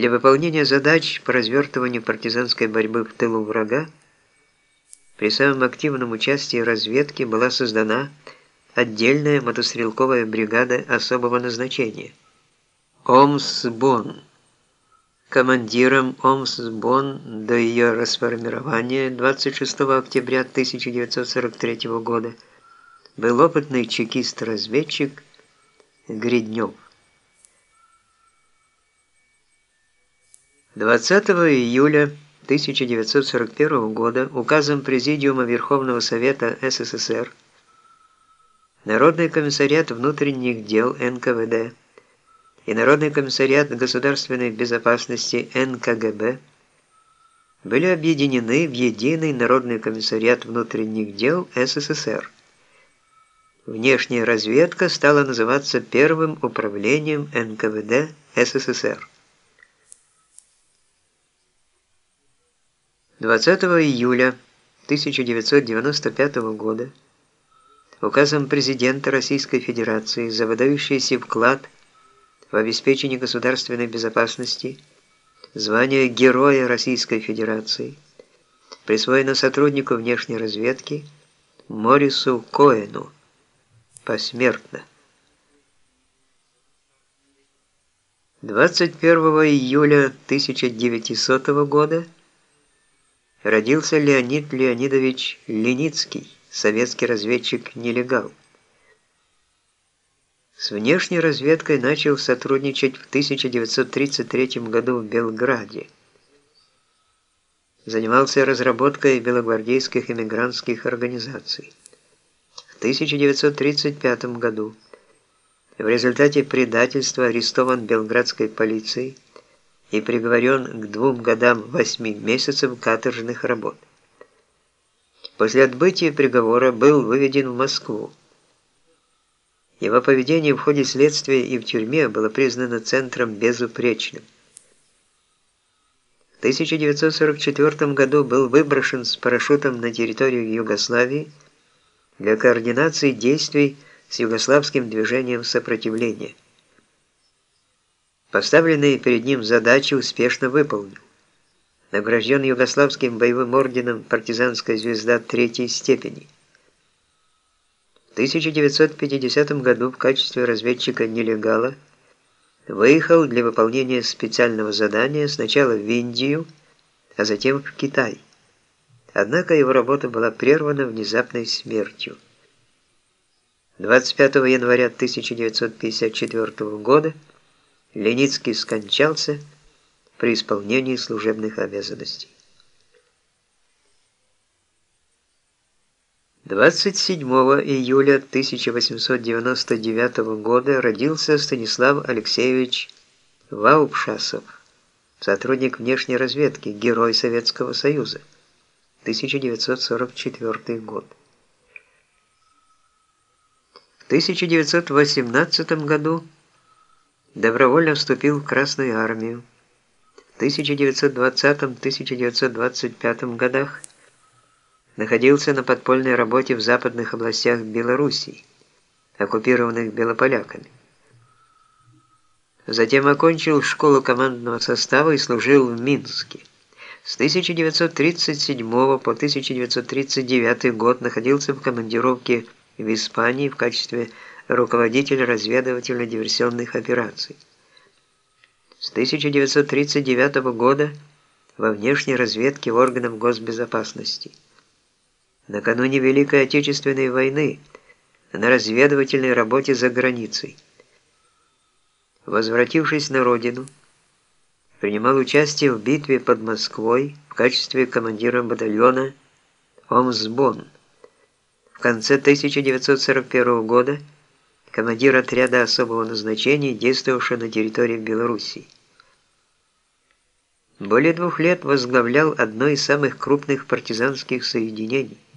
Для выполнения задач по развертыванию партизанской борьбы в тылу врага при самом активном участии разведки была создана отдельная мотострелковая бригада особого назначения Омсбон. Командиром Омсбон до ее расформирования 26 октября 1943 года был опытный чекист-разведчик Гриднев. 20 июля 1941 года указом Президиума Верховного Совета СССР Народный комиссариат внутренних дел НКВД и Народный комиссариат государственной безопасности НКГБ были объединены в единый Народный комиссариат внутренних дел СССР. Внешняя разведка стала называться Первым управлением НКВД СССР. 20 июля 1995 года указом президента Российской Федерации за выдающийся вклад в обеспечение государственной безопасности звание Героя Российской Федерации присвоено сотруднику внешней разведки Морису Коэну посмертно. 21 июля 1900 года родился Леонид Леонидович Леницкий, советский разведчик-нелегал. С внешней разведкой начал сотрудничать в 1933 году в Белграде. Занимался разработкой белогвардейских эмигрантских организаций. В 1935 году в результате предательства арестован белградской полицией и приговорен к двум годам восьми месяцев каторжных работ. После отбытия приговора был выведен в Москву. Его поведение в ходе следствия и в тюрьме было признано центром безупречным. В 1944 году был выброшен с парашютом на территорию Югославии для координации действий с югославским движением сопротивления. Поставленные перед ним задачи успешно выполнил. Награжден Югославским боевым орденом «Партизанская звезда» третьей степени. В 1950 году в качестве разведчика-нелегала выехал для выполнения специального задания сначала в Индию, а затем в Китай. Однако его работа была прервана внезапной смертью. 25 января 1954 года Леницкий скончался при исполнении служебных обязанностей. 27 июля 1899 года родился Станислав Алексеевич Ваупшасов, сотрудник внешней разведки, герой Советского Союза, 1944 год. В 1918 году добровольно вступил в Красную армию. В 1920-1925 годах находился на подпольной работе в западных областях Белоруссии, оккупированных белополяками. Затем окончил школу командного состава и служил в Минске. С 1937 по 1939 год находился в командировке в Испании в качестве руководитель разведывательно-диверсионных операций. С 1939 года во внешней разведке органов госбезопасности. Накануне Великой Отечественной войны на разведывательной работе за границей. Возвратившись на родину, принимал участие в битве под Москвой в качестве командира батальона Омсбон. В конце 1941 года командир отряда особого назначения, действовавшего на территории Белоруссии. Более двух лет возглавлял одно из самых крупных партизанских соединений –